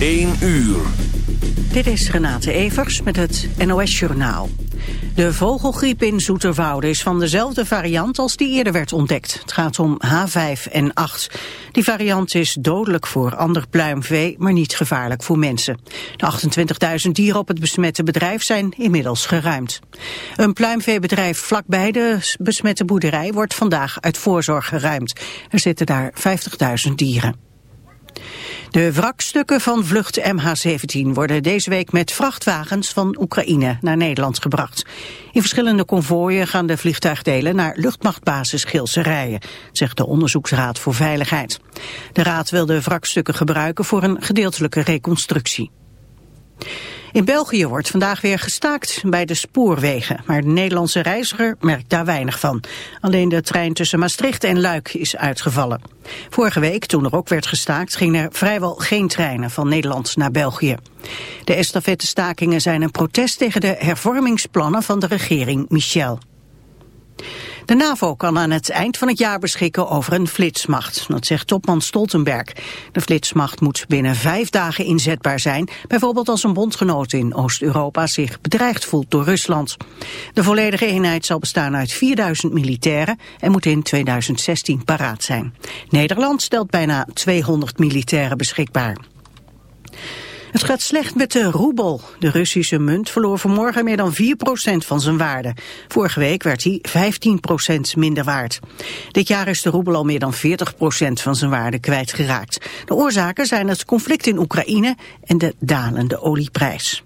1 uur. Dit is Renate Evers met het NOS Journaal. De vogelgriep in Zoeterwoude is van dezelfde variant als die eerder werd ontdekt. Het gaat om H5N8. Die variant is dodelijk voor ander pluimvee, maar niet gevaarlijk voor mensen. De 28.000 dieren op het besmette bedrijf zijn inmiddels geruimd. Een pluimveebedrijf vlakbij de besmette boerderij wordt vandaag uit voorzorg geruimd. Er zitten daar 50.000 dieren. De wrakstukken van vlucht MH17 worden deze week met vrachtwagens van Oekraïne naar Nederland gebracht. In verschillende konvooien gaan de vliegtuigdelen naar luchtmachtbasis Gilserijen, zegt de Onderzoeksraad voor Veiligheid. De raad wil de wrakstukken gebruiken voor een gedeeltelijke reconstructie. In België wordt vandaag weer gestaakt bij de spoorwegen, maar de Nederlandse reiziger merkt daar weinig van. Alleen de trein tussen Maastricht en Luik is uitgevallen. Vorige week, toen er ook werd gestaakt, gingen er vrijwel geen treinen van Nederland naar België. De estafette-stakingen zijn een protest tegen de hervormingsplannen van de regering Michel. De NAVO kan aan het eind van het jaar beschikken over een flitsmacht. Dat zegt topman Stoltenberg. De flitsmacht moet binnen vijf dagen inzetbaar zijn. Bijvoorbeeld als een bondgenoot in Oost-Europa zich bedreigd voelt door Rusland. De volledige eenheid zal bestaan uit 4000 militairen en moet in 2016 paraat zijn. Nederland stelt bijna 200 militairen beschikbaar. Het gaat slecht met de roebel. De Russische munt verloor vanmorgen meer dan 4% van zijn waarde. Vorige week werd hij 15% minder waard. Dit jaar is de roebel al meer dan 40% van zijn waarde kwijtgeraakt. De oorzaken zijn het conflict in Oekraïne en de dalende olieprijs.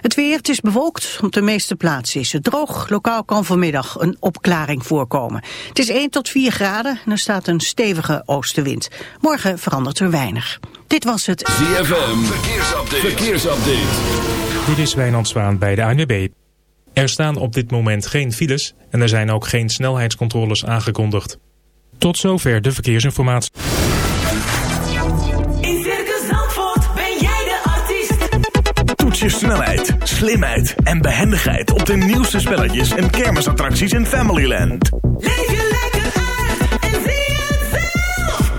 Het weer, het is bewolkt. Op de meeste plaatsen is het droog. Lokaal kan vanmiddag een opklaring voorkomen. Het is 1 tot 4 graden en er staat een stevige oostenwind. Morgen verandert er weinig. Dit was het ZFM, verkeersupdate. verkeersupdate. Dit is Wijnand Zwaan bij de ANWB. Er staan op dit moment geen files en er zijn ook geen snelheidscontroles aangekondigd. Tot zover de verkeersinformatie. In Circus Zandvoort ben jij de artiest. Toets je snelheid, slimheid en behendigheid op de nieuwste spelletjes en kermisattracties in Familyland. Leef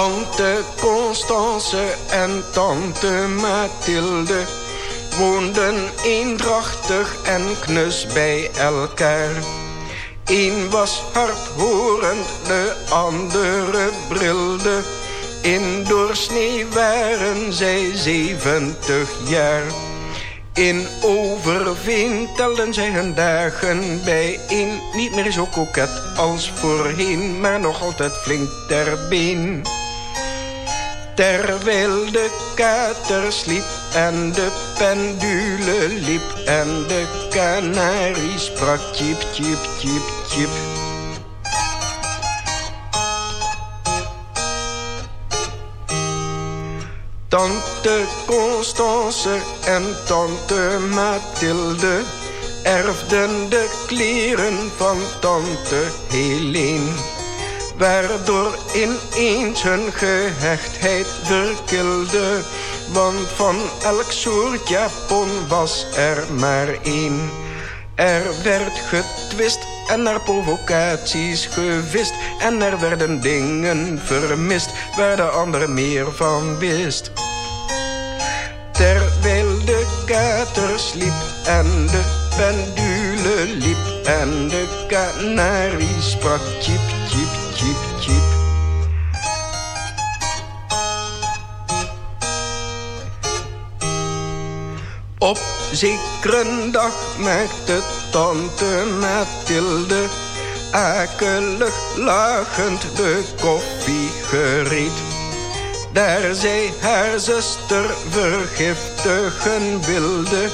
Tante Constance en tante Mathilde woonden eendrachtig en knus bij elkaar. Eén was hardhorend, de andere brilde. In doorsnee waren zij zeventig jaar. In Overveen telden zij hun dagen bijeen. Niet meer zo koket als voorheen, maar nog altijd flink ter been. Terwijl de kater sliep en de pendule liep en de kanarie sprak tjip, tjip, tjip, tjip. Tante Constance en tante Mathilde erfden de kleren van tante Helene. Waardoor ineens hun gehechtheid verkilde. Want van elk soort japon was er maar één. Er werd getwist en naar provocaties gevist. En er werden dingen vermist waar de ander meer van wist. Terwijl de kater sliep en de pendule liep en de kanarie sprak Op zekere dag maakte tante Mathilde akelig lachend de koffie gereed. Daar zij haar zuster vergiftigen wilde,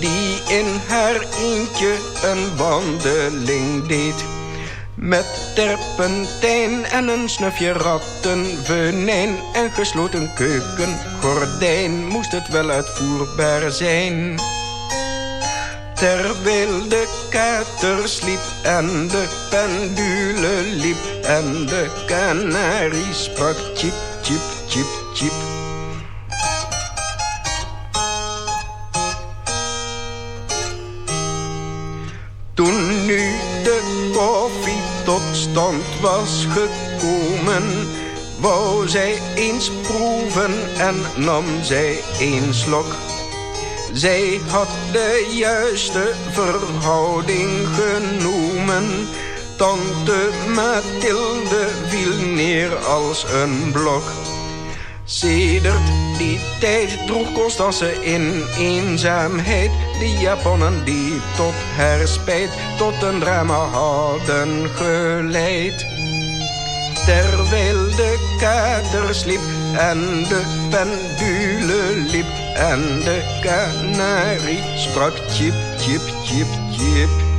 die in haar eentje een wandeling deed. Met terpentijn en een snufje rattenvenijn en gesloten keukengordijn moest het wel uitvoerbaar zijn. Terwijl de kater sliep en de pendule liep en de kanarie sprak chip, chip, chip. Stand was gekomen, wou zij eens proeven en nam zij een slok. Zij had de juiste verhouding genomen. Tante Mathilde viel neer als een blok. Sedert die tijd droeg Constance in eenzaamheid de japonnen die tot haar tot een drama hadden geleid. Terwijl de kater sliep en de pendule liep en de kanarie sprak chip, chip, chip, chip.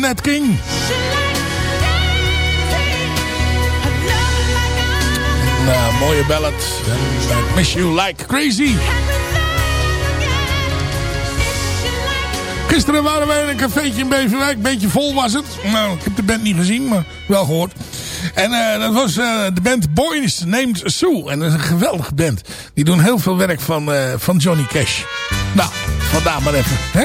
Van King. Een mooie ballad. I miss you like crazy. Gisteren waren wij in een cafeetje in Beverwijk. Beetje vol was het. Nou, ik heb de band niet gezien, maar wel gehoord. En uh, dat was uh, de band Boys Named Sue. En dat is een geweldige band. Die doen heel veel werk van, uh, van Johnny Cash. Nou, vandaar maar even. Hè?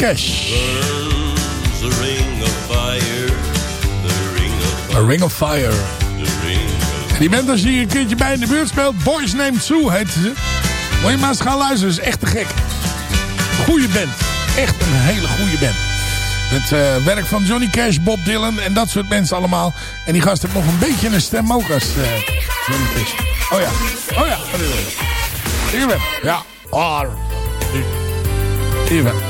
Cash. burns. The ring of fire, the ring of A fire, Ring of Fire. the ring of En die band als die een keertje bij in de buurt speelt. Boys Named Sue heet ze. Moet je maar eens gaan luisteren. Dat is echt te gek. Goeie band. Echt een hele goede band. Het eh, werk van Johnny Cash, Bob Dylan en dat soort mensen allemaal. En die gast heeft nog een beetje een stem ook als eh, Johnny Cash. Oh ja. Oh ja. Hier ben Ja. Oh. Hier ben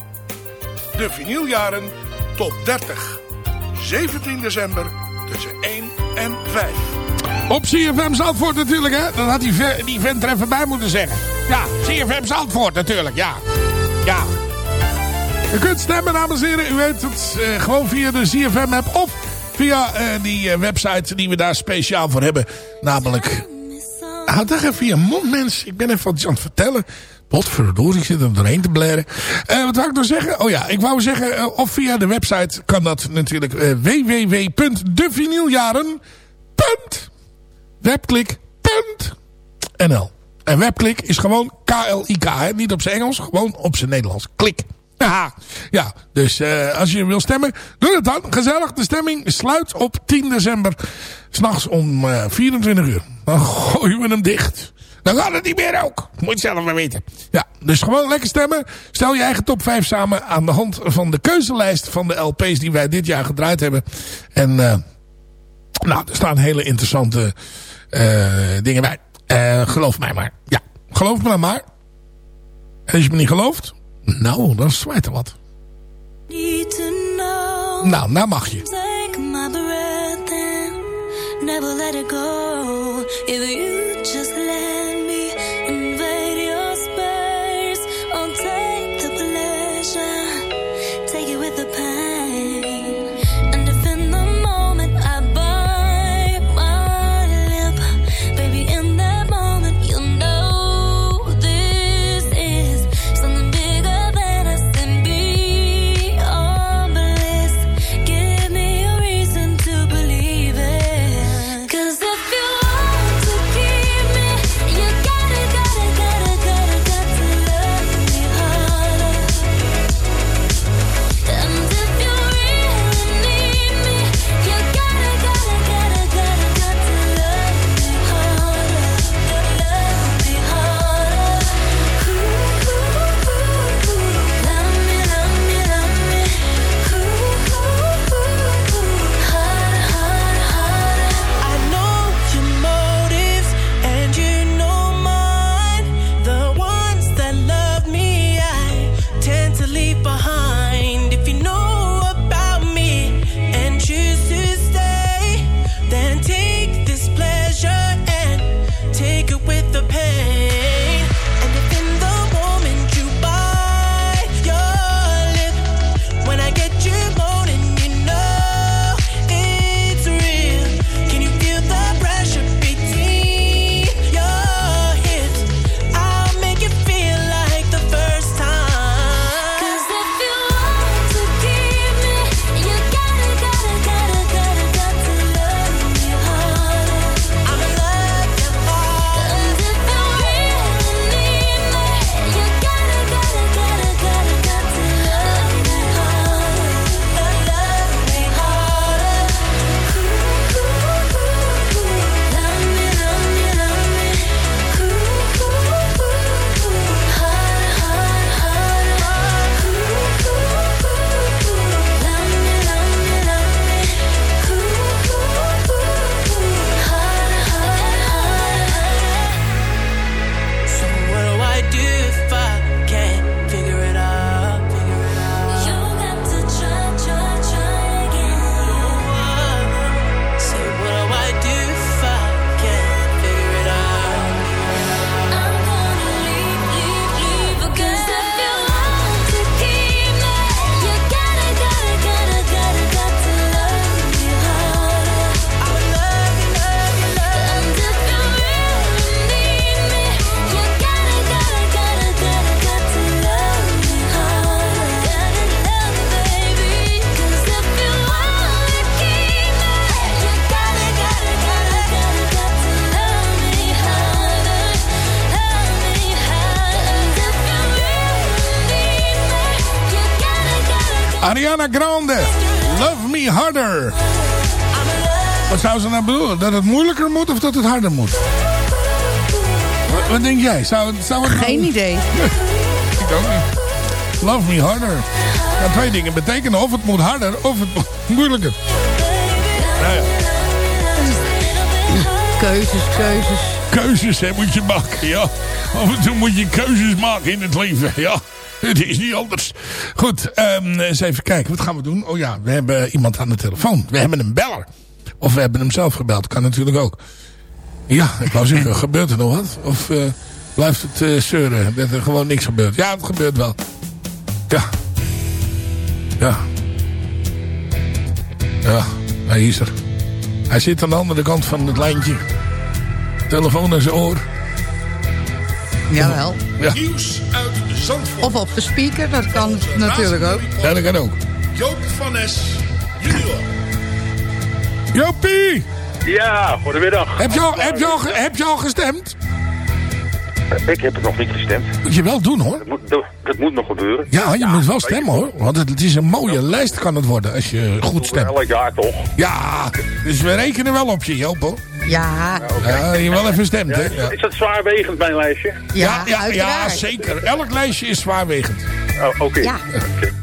De vinyljaren top 30. 17 december tussen 1 en 5. Op CFM Zandvoort natuurlijk, hè. Dat had die, die vent er even bij moeten zeggen. Ja, CFM Zandvoort natuurlijk, ja. Ja. U kunt stemmen, dames en heren. U weet het, eh, gewoon via de CFM-app of via eh, die eh, website die we daar speciaal voor hebben. Namelijk... Houd toch even je mond, mens. Ik ben even wat aan het vertellen. Potverdorie, zit er doorheen te blaren. Eh, wat wou ik nou zeggen? Oh ja, ik wou zeggen, eh, of via de website kan dat natuurlijk. eh www.devinyljaren.webklik.nl En webklik is gewoon K-L-I-K, niet op zijn Engels, gewoon op zijn Nederlands. Klik. Haha. Ja, dus als je wil stemmen, doe het dan. Gezellig, de stemming sluit op 10 december. S'nachts om eh 24 uur. Dan gooien we hem dicht. Dan gaat het niet meer ook. Moet je zelf maar weten. Ja, dus gewoon lekker stemmen. Stel je eigen top 5 samen aan de hand van de keuzelijst van de LP's die wij dit jaar gedraaid hebben. En eh nou, er staan hele interessante eh dingen bij. Eh, geloof mij maar. Ja, geloof me dan maar. En als je me niet gelooft, nou, dan zwaait er wat. Need to know. Nou, nou mag je. Take my breath and never let it go. If you Ariana Grande. Love me harder. Wat zou ze nou bedoelen? Dat het moeilijker moet of dat het harder moet? Wat, wat denk jij? Zou, zou het nou- Geen idee. Ik ook niet. Love me harder. Ja, twee dingen betekenen of het moet harder of het moet moeilijker. Nou ja. Keuzes, keuzes. Keuzes hè, moet je maken, ja. Af en toe moet je keuzes maken in het leven, ja. Het is niet anders. Goed, ehm, eens even kijken. Wat gaan we doen? Oh ja, we hebben iemand aan de telefoon. We hebben een beller. Of we hebben hem zelf gebeld. Kan natuurlijk ook. Ja, ik wou zeggen, gebeurt er nog wat? Of eh, blijft het eh, zeuren dat er gewoon niks gebeurt? Ja, het gebeurt wel. Ja. Ja. Ja, hij is er. Hij zit aan de andere kant van het lijntje. Telefoon in zijn oor. Jawel. Ja. Nieuws uit Zandvoort. Of op de speaker, dat kan natuurlijk ook. Ja, dat kan ook. Joop van Nes junior. Jopie! Ja, goedemiddag. Heb je, al, heb, je al, heb je al gestemd? Ik heb het nog niet gestemd. Moet je wel doen hoor. Dat moet, dat, dat moet nog gebeuren. Ja, je moet wel stemmen hoor. Want het, het is een mooie lijst kan het worden als je goed stemt. Elk jaar toch? Ja, dus we rekenen wel op je Joop hoor. Ja, Ja, je wel even stemt hè. Ja. Is dat zwaarwegend, mijn lijstje? Ja, ja, ja, zeker. Elk lijstje is zwaarwegend. Oh, Oké. Ja.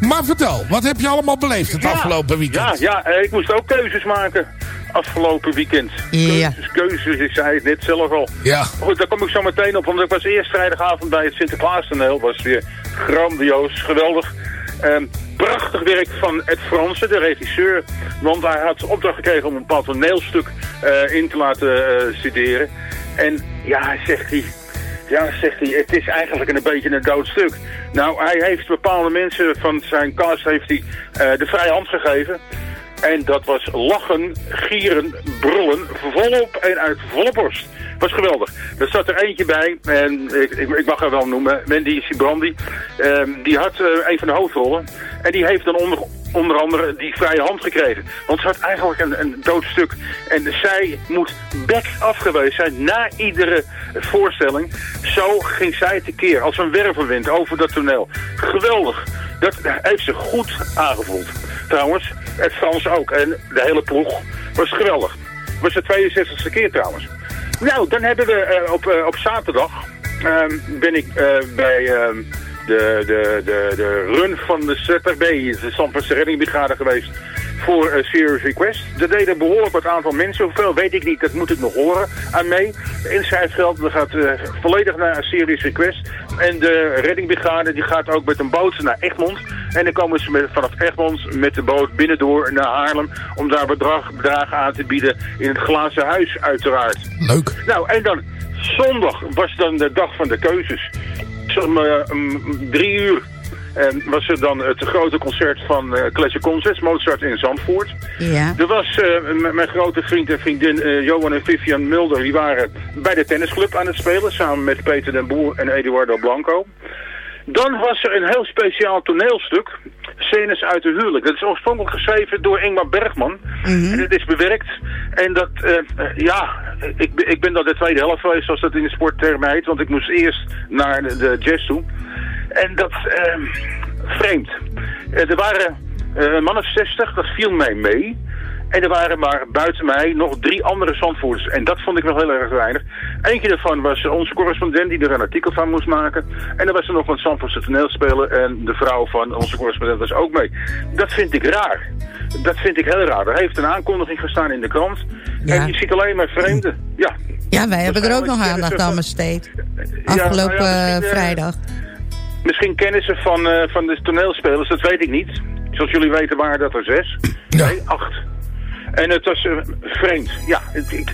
Maar vertel, wat heb je allemaal beleefd het afgelopen Ja, weekend? ja, eh, ik moest ook keuzes maken. Afgelopen weekend. Ja. Keuzes, keuzes, ik zei het net zelf al. Ja. Goed, daar kom ik zo meteen op, want ik was eerst vrijdagavond bij het Sinterklaas-toneel. was weer grandioos, geweldig. Ehm, prachtig werk van Ed Fransen, de regisseur. Want hij had opdracht gekregen om een bepaald toneelstuk eh, in te laten eh, studeren. En ja, zegt hij... Ja, zegt hij, het is eigenlijk een beetje een dood stuk. Nou, hij heeft bepaalde mensen van zijn cast heeft hij, eh, de vrije hand gegeven. En dat was lachen, gieren, brullen, volop en uit volle borst. Was geweldig. Er zat er eentje bij, en ik, ik, mag haar wel noemen, Wendy Sibrandi. Ehm, die had eh, een van de hoofdrollen. En die heeft dan onder, onder andere die vrije hand gekregen. Want ze had eigenlijk een, een dood stuk. En zij moet back afgewezen zijn na iedere voorstelling. Zo ging zij tekeer, als een wervelwind over dat toneel. Geweldig. Dat heeft ze goed aangevoeld. Trouwens, het Frans ook. En de hele ploeg was geweldig. was de 62e keer trouwens. Nou, dan hebben we eh, op, eh, op zaterdag... ehm, ben ik eh, bij ehm, de, de, de, de run van de ZRB, de Zandvoortse Reddingbrigade geweest... voor eh, Serious Request. Er deden behoorlijk wat aantal mensen. Hoeveel weet ik niet, dat moet ik nog horen aan mee. De inschrijfgeld gaat eh, volledig naar Serious Request. En de reddingbrigade die gaat ook met een boot naar Egmond. En dan komen ze met, vanaf Egmond met de boot binnendoor naar Haarlem... om daar bedrag, bedragen aan te bieden in het glazen huis uiteraard. Leuk. Nou, en dan zondag was dan de dag van de keuzes. Om eh, om drie uur en was er dan het grote concert van eh Classic Concerts, Mozart in Zandvoort. Ja. Er was eh, m- mijn grote vriend en vriendin eh, Johan en Vivian Mulder, die waren bij de tennisclub aan het spelen, samen met Peter den Boer en Eduardo Blanco. Dan was er een heel speciaal toneelstuk, Scènes uit de huwelijk. Dat is oorspronkelijk geschreven door Ingmar Bergman. En het is bewerkt. En dat, eh, eh, ja, ik, ik ben dan de tweede helft geweest, zoals dat in de sporttermen heet. Want ik moest eerst naar de, jazz toe. En dat, eh, vreemd. Eh, er waren eh, een man of 60, dat viel mij mee. En er waren maar buiten mij nog drie andere zandvoerders. En dat vond ik wel heel erg weinig. Eentje daarvan was onze correspondent die er een artikel van moest maken. En er was er nog een Zandvoortse toneelspeler. En de vrouw van onze correspondent was ook mee. Dat vind ik raar. Dat vind ik heel raar. Er heeft een aankondiging gestaan in de krant. Ja. En je ziet alleen maar vreemden. Ja, Ja, wij hebben er ook nog aandacht aan besteed. Ja, nou Afgelopen ja, eh, eh, vrijdag. Misschien kennen ze van, eh, van de toneelspelers, dat weet ik niet. Zoals jullie weten waren dat er zes. Nee, acht. En het was eh, vreemd. Ja, het, ik,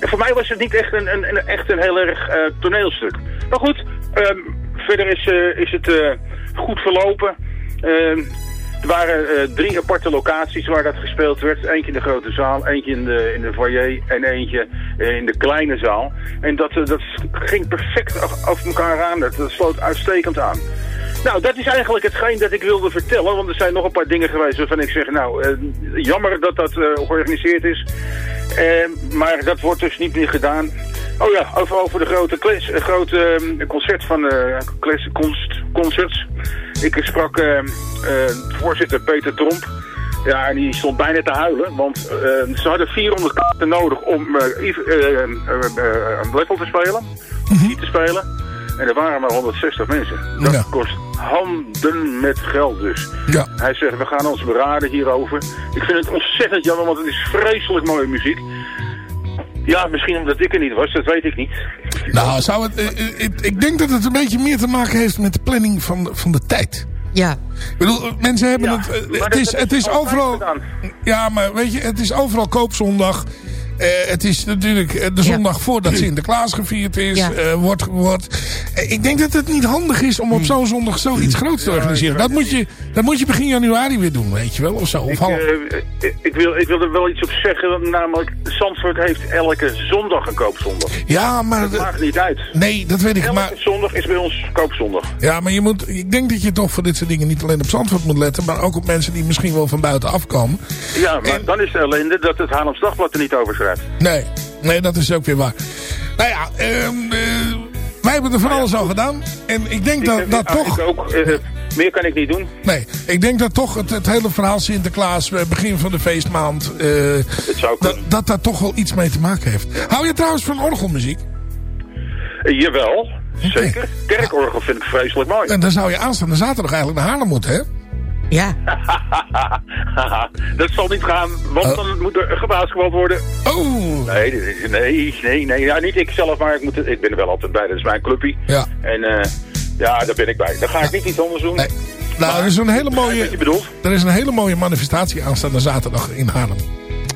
voor mij was het niet echt een, een, een- echt een heel erg eh, toneelstuk. Maar goed, ehm, verder is, eh, is het goed verlopen. Ehm, er waren drie aparte locaties waar dat gespeeld werd. Eentje in de grote zaal, eentje in de, in de foyer en eentje in de kleine zaal. En dat, dat ging perfect af- elkaar aan. Dat sloot uitstekend aan. Nou, dat is eigenlijk hetgeen dat ik wilde vertellen. Want er zijn nog een paar dingen geweest waarvan ik zeg... Nou, eh, jammer dat dat eh, georganiseerd is. Eh, maar dat wordt dus niet meer gedaan. Oh ja, over, over de grote, kles, grote eh, concert van kles, kunst, concerts. Ik sprak eh, eh, voorzitter Peter Tromp. Ja, en die stond bijna te huilen. Want ze hadden 400 kaarten nodig om eh Yves, eh, eh, eh, een level te spelen. Niet te spelen. En er waren maar 160 mensen. Dat Ja. kost handen met geld dus. Ja. Hij zegt, we gaan ons beraden hierover. Ik vind het ontzettend jammer, want het is vreselijk mooie muziek. Ja, misschien omdat ik er niet was, dat weet ik niet. Nou, zou het, eh, eh, ik, ik denk dat het een beetje meer te maken heeft met de planning van, de- van de tijd. Ja. Ik bedoel, mensen hebben Ja, het... eh, het is, het is overal... gedaan. Ja, maar weet je, het is overal koopzondag. Eh, het is natuurlijk eh, de Ja. zondag voordat Sinterklaas gevierd is. Ja. eh, wordt, wordt, ik denk dat het niet handig is om op zo'n zondag zoiets groots te organiseren. Dat moet, je, dat moet je begin januari weer doen, weet je wel. Of zo. Of Ik, half. eh, ik, wil, ik wil er wel iets op zeggen, namelijk Zandvoort heeft elke zondag een koopzondag. ja, maar... Dat maakt niet uit. nee, dat weet ik. Elke Maar, zondag is bij ons koopzondag. ja, maar je moet, ik denk dat je toch voor dit soort dingen niet alleen op Zandvoort moet letten. Maar ook op mensen die misschien wel van buiten afkomen. Ja, maar dan is de ellende dat het Haarlems Dagblad er niet over Nee, nee, dat is ook weer waar. Nou ja, ehm, eh, wij hebben er van alles al gedaan. En ik denk dat, ik, dat ah, toch... Ik ook. eh, eh, meer kan ik niet doen. Nee, ik denk dat toch het, het hele verhaal Sinterklaas, begin van de feestmaand, zou dat, dat daar toch wel iets mee te maken heeft. Hou je trouwens van orgelmuziek? Jawel, zeker. Kerkorgel vind ik vreselijk mooi. En dan zou je aanstaande zaterdag eigenlijk naar Haarlem moeten, hè? Ja. dat zal niet gaan, want dan moet er gebasketbald worden. Oh! Nee, dit is- nee, nee, nee. Ja, niet ik zelf, maar ik, moet, ik ben er wel altijd bij. Dat is mijn clubje. Ja. En eh, ja, daar ben ik bij. Dan ga ik niet iets anders doen. Nee. Nou, er is een hele mooie, Wat je bedoelt? er is een hele mooie manifestatie aanstaande zaterdag in Haarlem.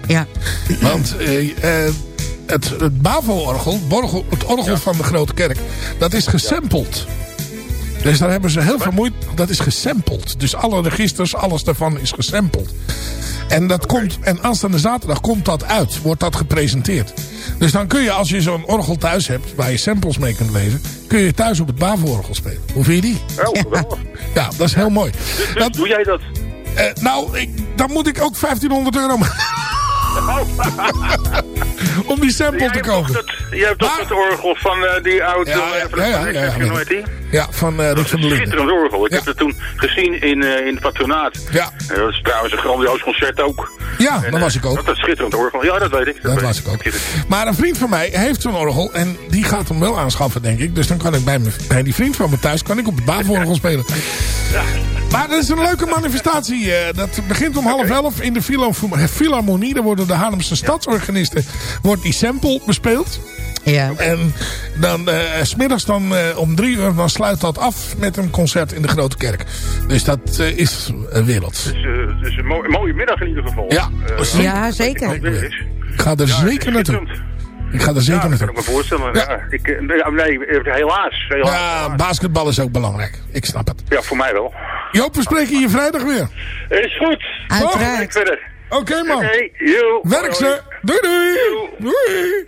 Ja. Want eh, eh, het, het Bavo-orgel, het orgel van de Grote Kerk, dat is gesampled. Dus daar hebben ze heel veel moeite. Dat is gesampled. Dus alle registers, alles daarvan is gesampled. En, dat komt, en aanstaande zaterdag komt dat uit. Wordt dat gepresenteerd. Dus dan kun je, als je zo'n orgel thuis hebt... waar je samples mee kunt lezen... kun je thuis op het Bavo-orgel spelen. Hoe vind je die? Geweldig. Ja, dat is heel mooi. Dus, dus Dat- doe jij dat? eh, nou, ik, dan moet ik ook 1500 euro om die sample te kopen. jij hebt toch het orgel van eh, die oude... Ja, ja, eh, van ja, ja, ja, ja? Ja, van eh Rick van der Linden. Schitterend orgel. Ik Ja. heb het toen gezien in, in het patronaat. Ja. Dat is trouwens een grandioos concert ook. Ja, dat was ik ook. Dat is schitterend orgel. Ja, dat weet ik. Dat was ik ook. Je Maar een vriend van mij heeft zo'n orgel. En die gaat hem wel aanschaffen, denk ik. Dus dan kan ik bij, bij die vriend van me thuis kan ik op het Bavo-orgel spelen. Maar dat is een leuke manifestatie. eh, dat begint om half elf in de Philo- Philharmonie. Daar worden de Haarlemse stadsorganisten wordt die sample bespeeld. Ja. En dan eh, s smiddags dan, eh, om drie uur dan sluit dat af met een concert in de Grote Kerk. Dus dat eh, is een wereld. Het is, eh, het is een mooie, mooie middag in ieder geval. Ja, Eh, zeker. Ja, zeker. Ik ga er Ja, zeker naartoe. Ik ga er Ja, zeker dat kan naartoe. ik me voorstellen. Ja. Ja. ik, eh, nee, eh, helaas. helaas. Ja, basketbal is ook belangrijk. Ik snap het. Ja, voor mij wel. Joop, we spreken je vrijdag weer. Is goed. Uiteraard. Oké man. Oké, yo. Werk ze. Doei doei. Yo. Doei.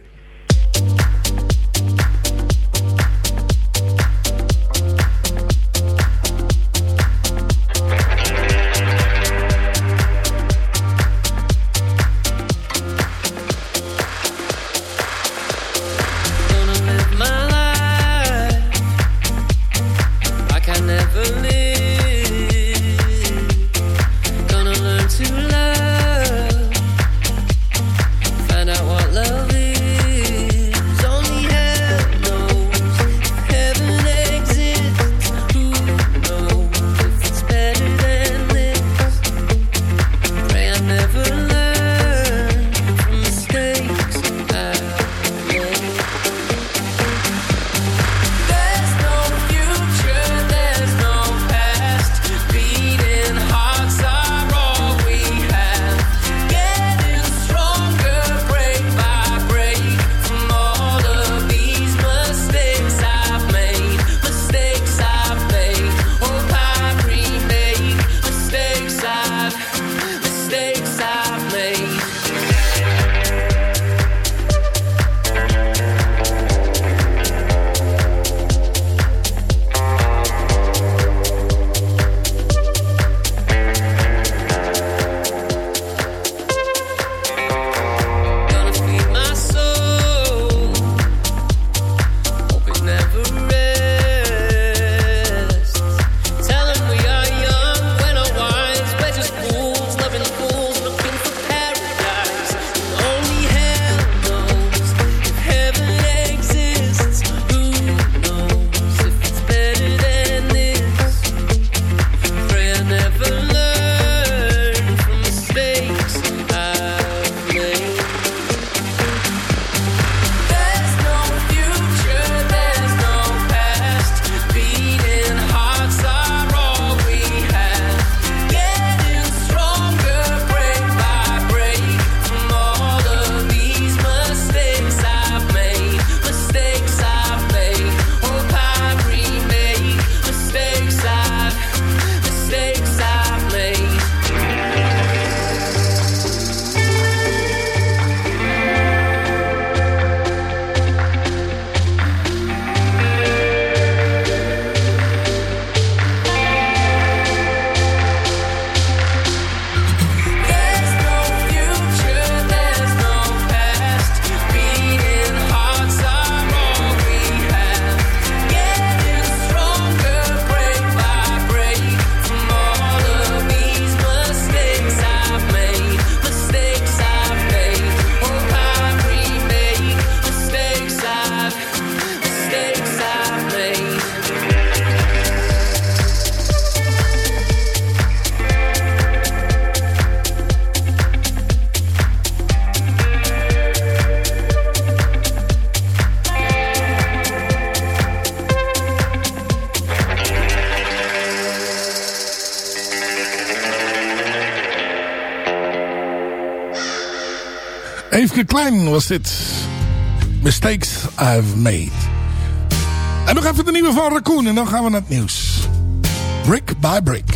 Klein was dit. Mistakes I've Made. En nog even de nieuwe van Raccoon en dan gaan we naar het nieuws. Brick by Brick.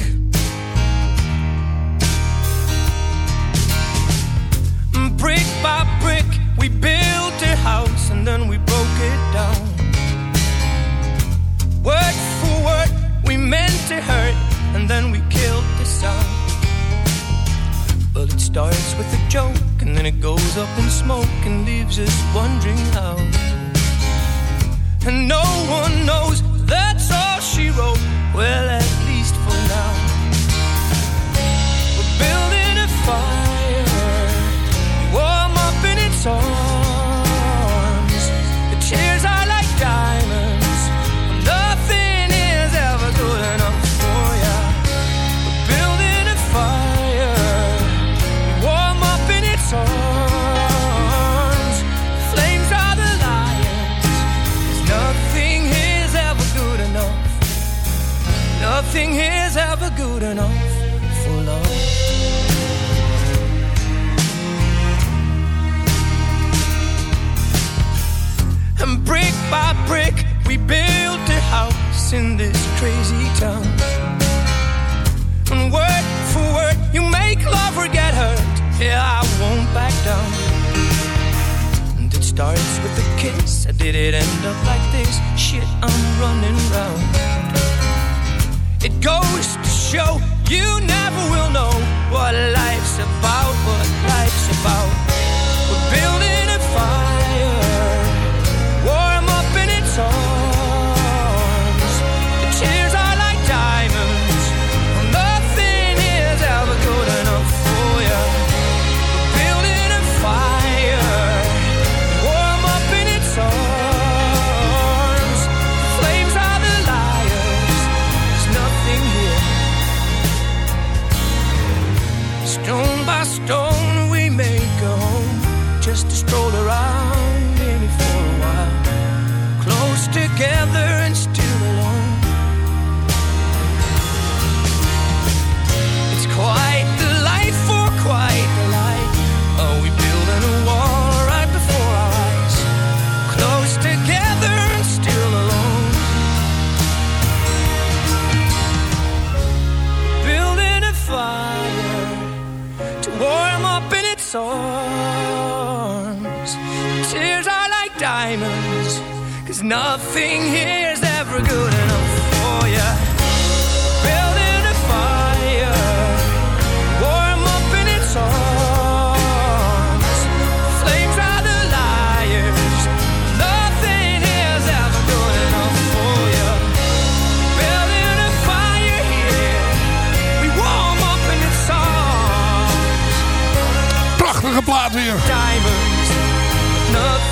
Diamonds, cause nothing here's ever good enough for ya.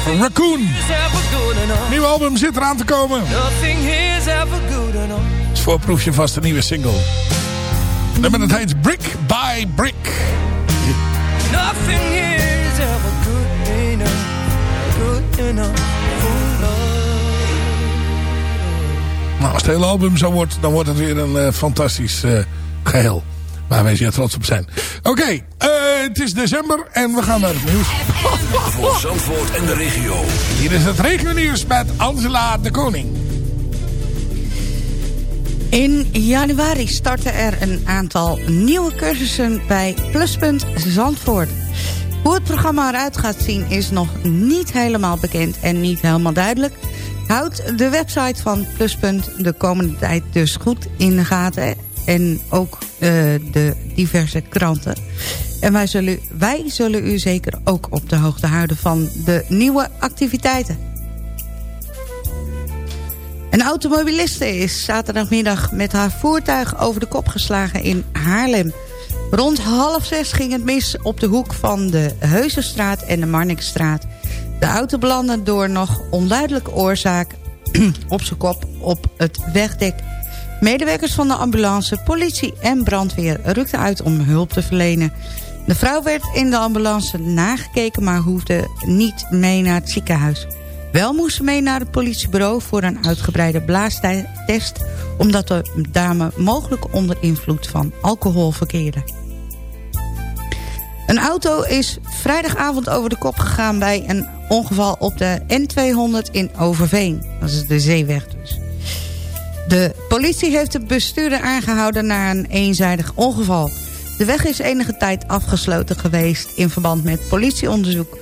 Raccoon. Nieuwe album zit eraan te komen. Het is voorproefje vast een nieuwe single. Nummer dat heet Brick by Brick. Nothing is ever good enough. Good enough for love. Nou, als het hele album zo wordt, dan wordt het weer een eh, fantastisch eh, geheel. Waar wij zeer trots op zijn. Oké, eh, het is december en we gaan naar het nieuws. Voor Zandvoort en de regio. Hier is het regionieuws met Angela de Koning. In januari starten er een aantal nieuwe cursussen bij Pluspunt Zandvoort. Hoe het programma eruit gaat zien is nog niet helemaal bekend en niet helemaal duidelijk. Houd de website van Pluspunt de komende tijd dus goed in de gaten. En ook eh, de diverse kranten. En wij zullen, wij zullen u zeker ook op de hoogte houden van de nieuwe activiteiten. Een automobiliste is zaterdagmiddag met haar voertuig over de kop geslagen in Haarlem. Rond half zes ging het mis op de hoek van de Heuzenstraat en de Marnixstraat. De auto belandde door nog onduidelijke oorzaak op zijn kop op het wegdek. Medewerkers van de ambulance, politie en brandweer rukten uit om hulp te verlenen. De vrouw werd in de ambulance nagekeken, maar hoefde niet mee naar het ziekenhuis. Wel moest ze mee naar het politiebureau voor een uitgebreide blaastest... omdat de dame mogelijk onder invloed van alcohol verkeerde. Een auto is vrijdagavond over de kop gegaan bij een ongeval op de N200 in Overveen. Dat is de zeeweg dus. De politie heeft de bestuurder aangehouden na een eenzijdig ongeval. De weg is enige tijd afgesloten geweest in verband met politieonderzoek.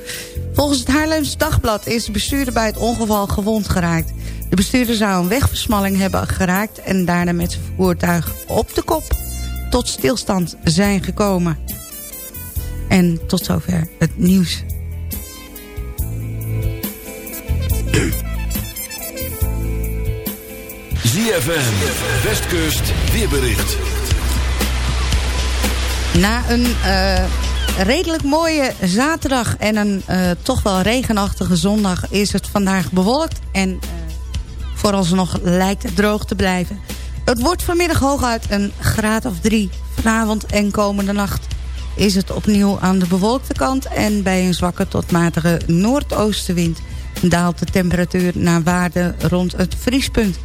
Volgens het Haarlems Dagblad is de bestuurder bij het ongeval gewond geraakt. De bestuurder zou een wegversmalling hebben geraakt... en daarna met zijn voertuig op de kop tot stilstand zijn gekomen. En tot zover het nieuws. ZFM, Westkust, weerbericht. Na een uh, redelijk mooie zaterdag en een uh, toch wel regenachtige zondag... is het vandaag bewolkt en uh, vooralsnog lijkt het droog te blijven. Het wordt vanmiddag hooguit een graad of drie. Vanavond en komende nacht is het opnieuw aan de bewolkte kant... en bij een zwakke tot matige noordoostenwind daalt de temperatuur naar waarde rond het vriespunt.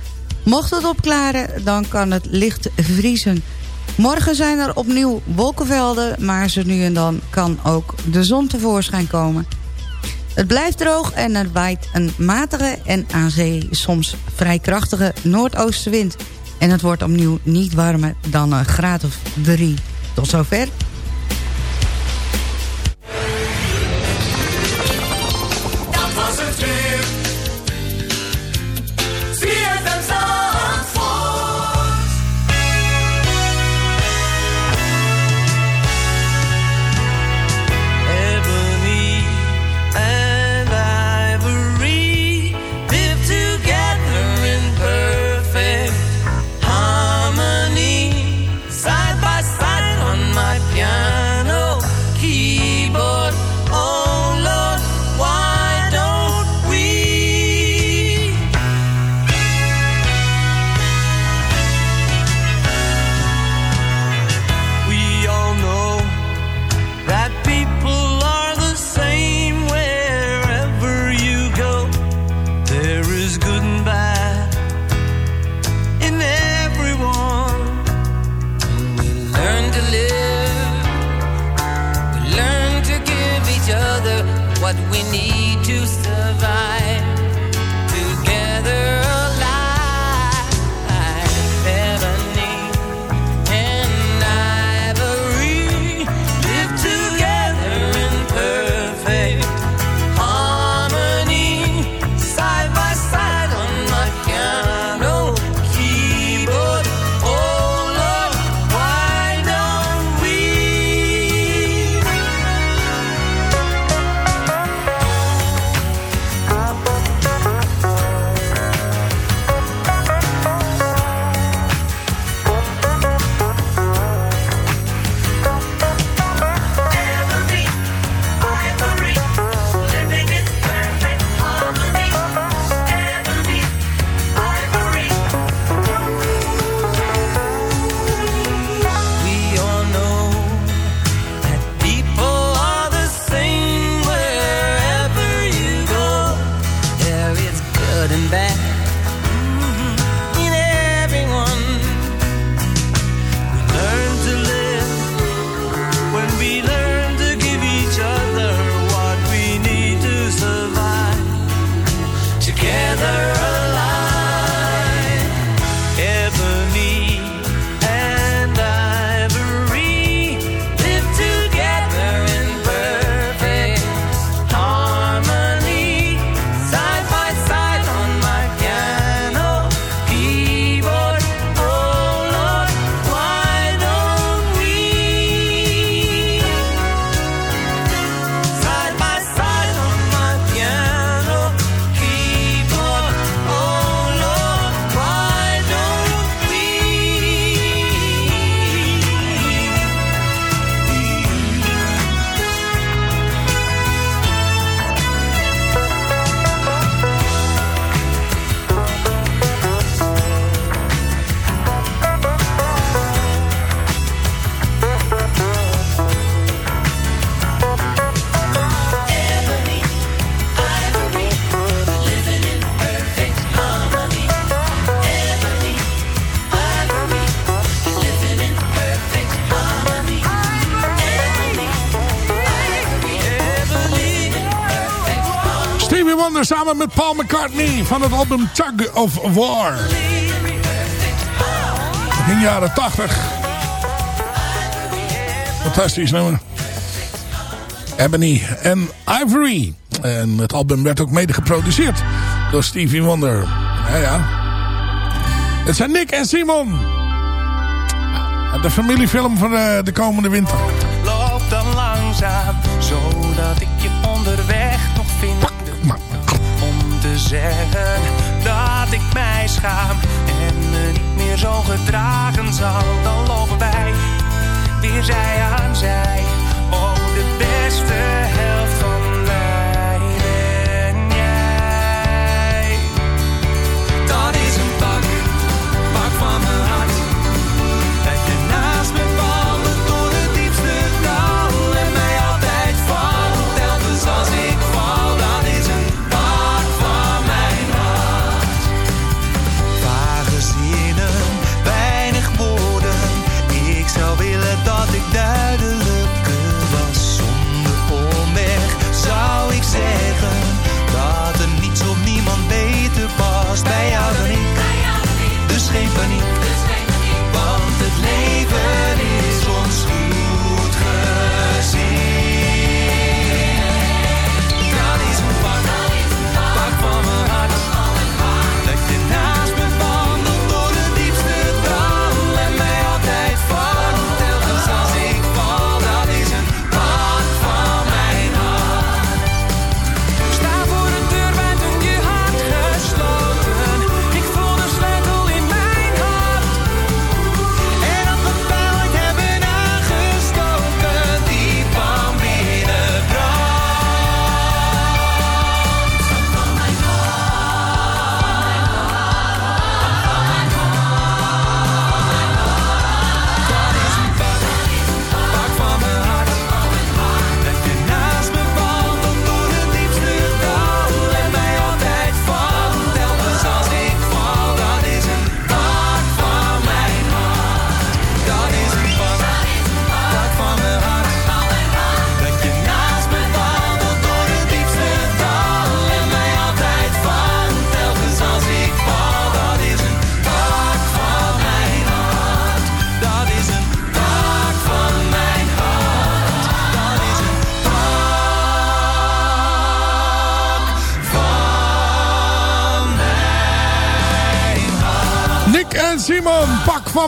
Mocht het opklaren, dan kan het licht vriezen. Morgen zijn er opnieuw wolkenvelden, maar zo nu en dan kan ook de zon tevoorschijn komen. Het blijft droog en er waait een matige en aan zee soms vrij krachtige noordoostenwind. En het wordt opnieuw niet warmer dan een graad of drie. Tot zover. Dat was het. met Paul McCartney van het album Tug of War. In jaren 80. Fantastisch nummer. Ebony en Ivory. En het album werd ook mede geproduceerd door Stevie Wonder. Ja, ja. Het zijn Nick en Simon. De familiefilm van de, de komende winter. Loop dan langzaam, zodat ik je onderweg zeggen dat ik mij schaam en me niet meer zo gedragen zal. Dan lopen wij weer zij aan zij, oh de beste helft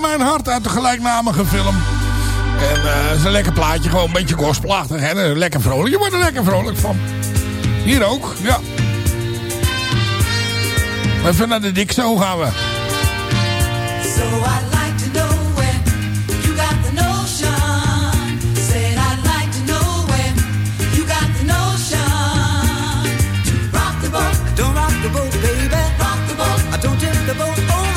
van mijn hart uit de gelijknamige film. En uh, het is een lekker plaatje, gewoon een beetje gospelachtig. Hè? Eh, lekker vrolijk, je wordt er lekker vrolijk van. Hier ook, ja. Even naar de dik zo gaan we. So I like to know when you got the boat, baby. Rock the boat. I don't tip the boat. Oh,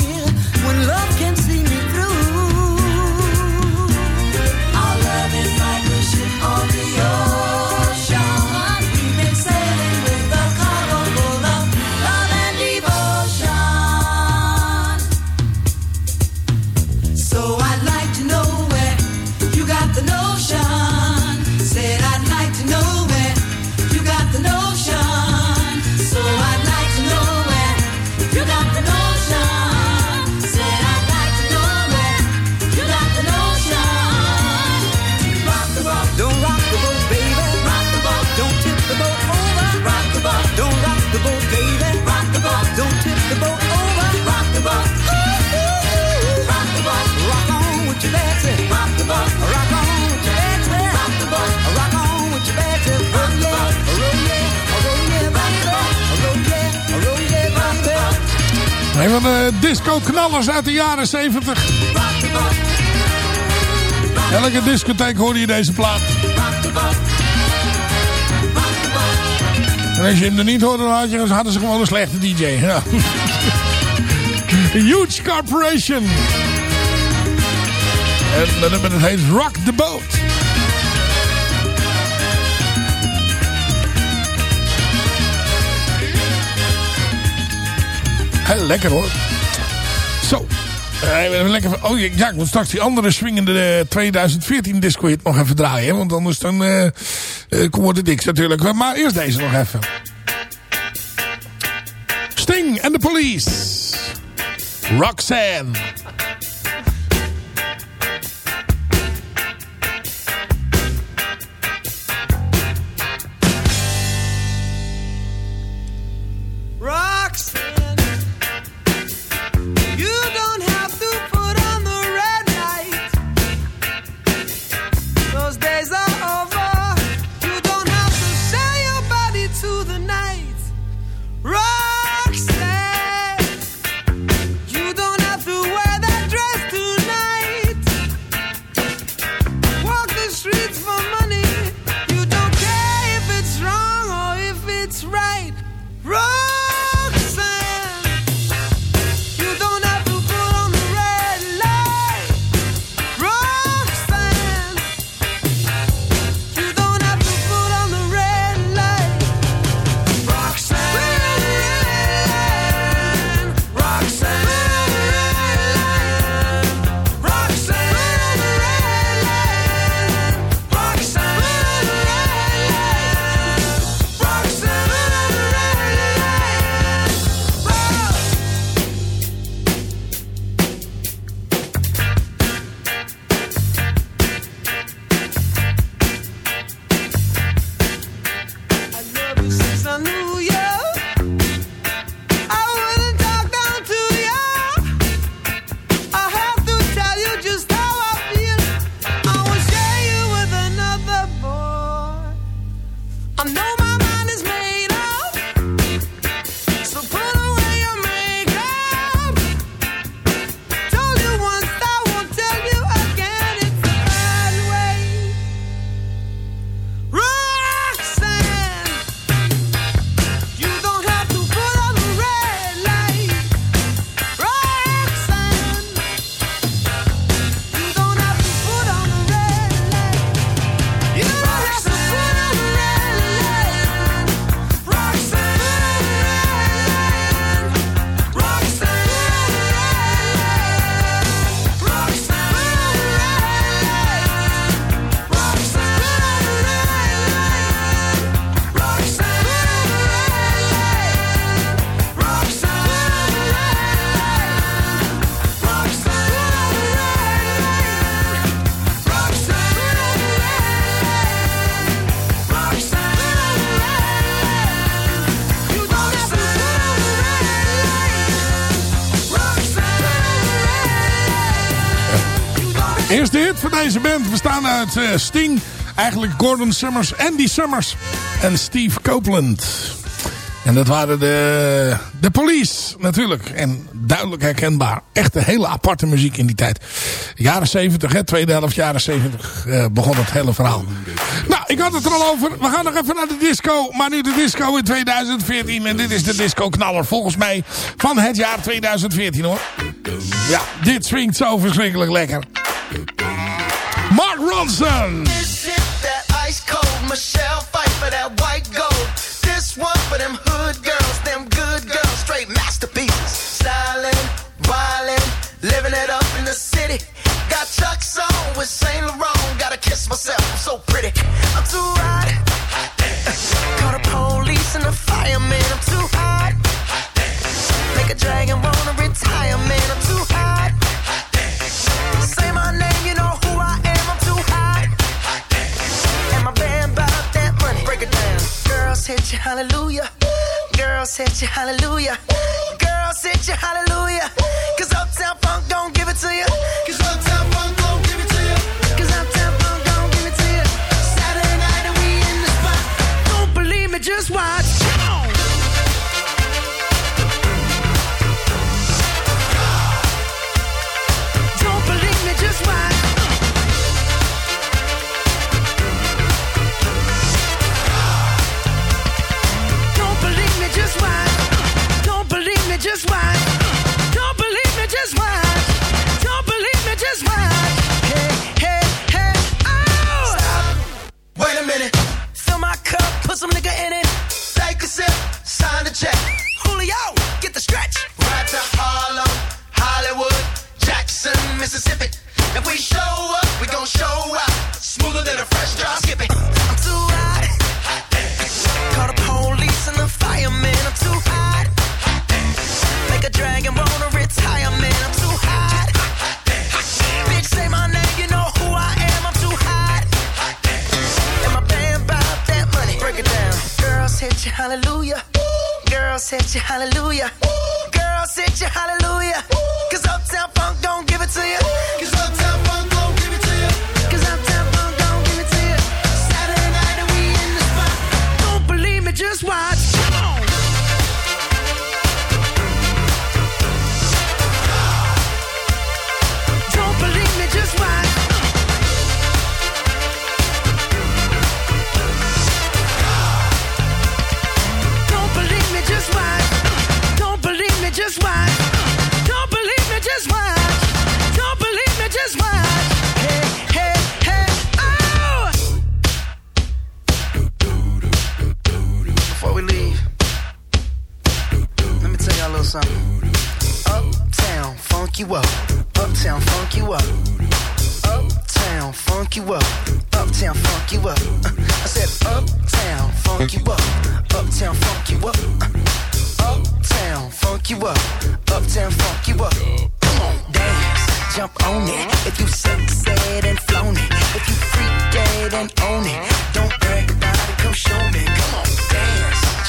de disco-knallers uit de jaren 70. Elke discotheek hoorde je deze plaat. En als je hem er niet hoorde, hadden ze gewoon een slechte DJ. Huge Corporation. En dat heet Rock the Boat. Heel lekker hoor. Zo. Eh, even lekker, oh ja, ik moet straks die andere swingende eh, 2014 disco hit nog even draaien. Want anders dan, eh eh, wordt het niks natuurlijk. Maar eerst deze nog even. Sting and the Police. Roxanne, Deze band bestaan uit eh, Sting, eigenlijk Gordon Summers, Andy Summers en Steve Copeland. En dat waren de, de Police natuurlijk. En duidelijk herkenbaar. Echt een hele aparte muziek in die tijd. Jaren 70, hè, tweede helft jaren 70 eh, begon het hele verhaal. Nou, ik had het er al over. We gaan nog even naar de disco. Maar nu de disco in 2014. En dit is de disco knaller volgens mij van het jaar 2014 hoor. Ja, dit swingt zo verschrikkelijk lekker. Mark Ronson. This is that ice cold Michelle fight for that white gold. This one for them hood girls, them good girls, straight masterpieces. Styling, wildin', living it up in the city. Got Chuck's on with Saint Laurent. Gotta kiss myself, I'm so pretty. Hallelujah. Girls hit you, hallelujah. Girls hit you, hallelujah. sign the check. Julio, get the stretch. Right to Harlem, Hollywood, Jackson, Mississippi. If we show up, we gon' show up. Smoother than a fresh drop. Skip. I'm too hot. hot Call the police and the firemen. I'm too hot. hot Make a dragon roll a retirement. I'm too hot. hot Bitch, say my name, you know who I am. I'm too hot. And my band bout that money. Break it down. Girls hit you, hallelujah Girls hit you, hallelujah. Girls hit you, hallelujah. Cause Uptown Funk don't give it to you. Cause Uptown Funk don't Uptown, funk you up. Uptown, funk you up. Uptown, funk you up. Uptown, funk you up. I said, Uptown, funk you up. Uptown, funk you up. Uptown, funk you up. Uptown, funk you up. Come on, dance, jump on it. If you said and flown. If you freak and own it. Don't brag about it, come show me. Come on,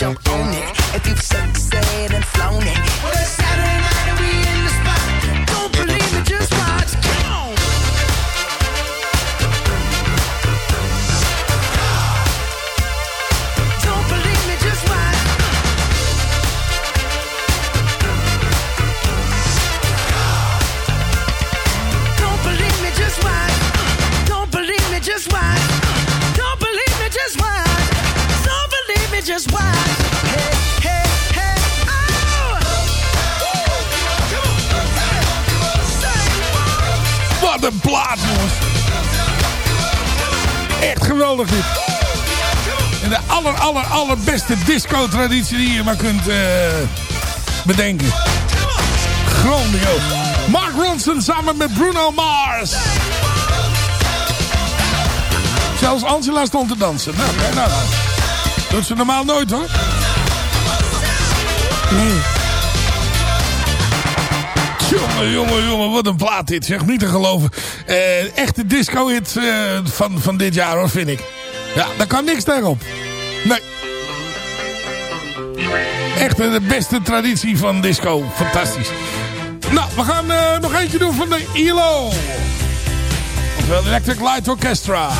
jump on it. If you've said and flown it. Well, it's Saturday night Wat een plaat, jongens. Echt geweldig dit. En de aller, aller, allerbeste disco-traditie die je maar kunt eh, bedenken. Grandioos. Mark Ronson samen met Bruno Mars. Zelfs Angela stond te dansen. Nou, nou, nou. Doet ze normaal nooit hoor. Nee. Jongen, jongen, jongen, wat een plaat dit. Zeg, niet te geloven. Eh, echte disco-hit eh, van, van dit jaar hoor, vind ik. Ja, daar kan niks tegenop. Nee. Echt eh, de beste traditie van disco. Fantastisch. Nou, we gaan nog eentje doen van de ELO. Ofwel Electric Light Orchestra.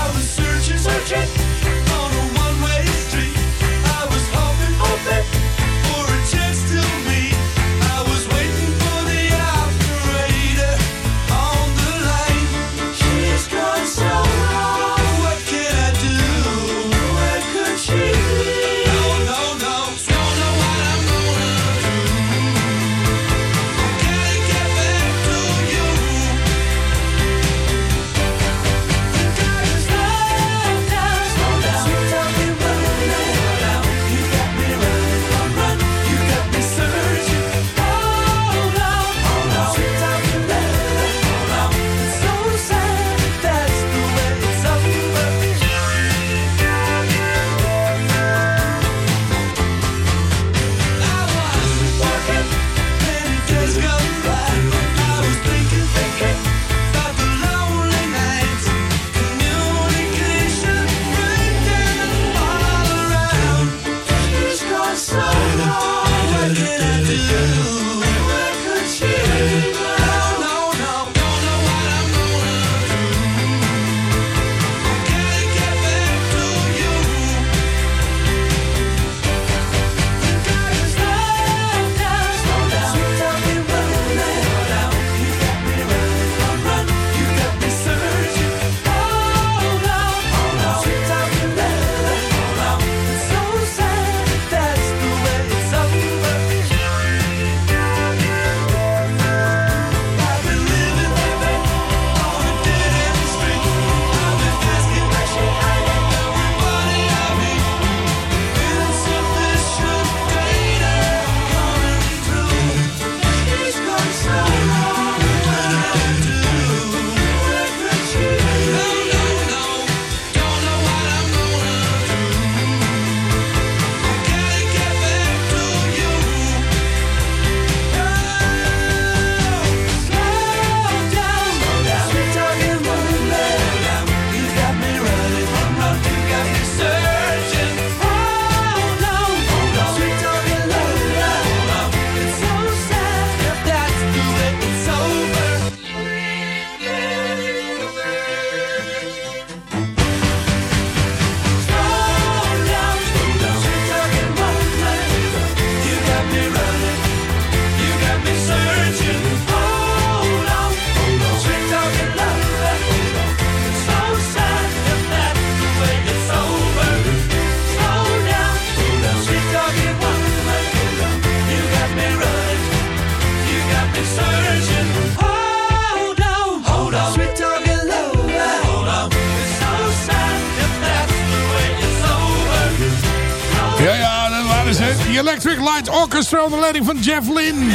The Electric Light Orchestra onder leiding van Jeff Lynne.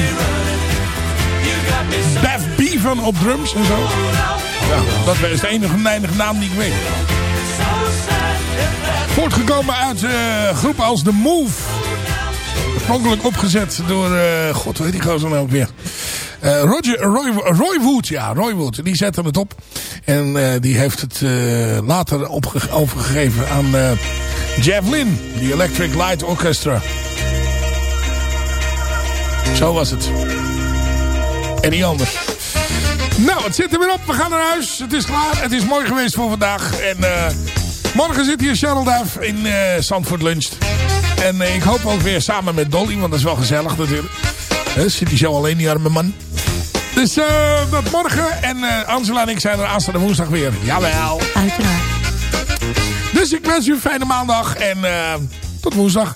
Bev Beaven op drums en zo. Ja, dat is de enige enige naam die ik weet. Voortgekomen uit eh groepen als The Move. Oorspronkelijk opgezet door, eh, god weet die gozer nou ook weer. Eh, Roger, Roy, Roy Wood, ja, Roy Wood. Die zette het op. En die heeft het later overgegeven aan Jeff Lynne. The Electric Light Orchestra. Zo was het. En niet anders. Nou, het zit er weer op. We gaan naar huis. Het is klaar. Het is mooi geweest voor vandaag. En eh, morgen zit hier Cheryl Duif in Zandvoort Lunch. En eh, ik hoop ook weer samen met Dolly. Want dat is wel gezellig natuurlijk. Zit hij zo alleen, die arme man. Dus dat morgen. En Angela en ik zijn er aanstaande woensdag weer. Jawel. Uiteraard. Dus ik wens u een fijne maandag. En tot woensdag.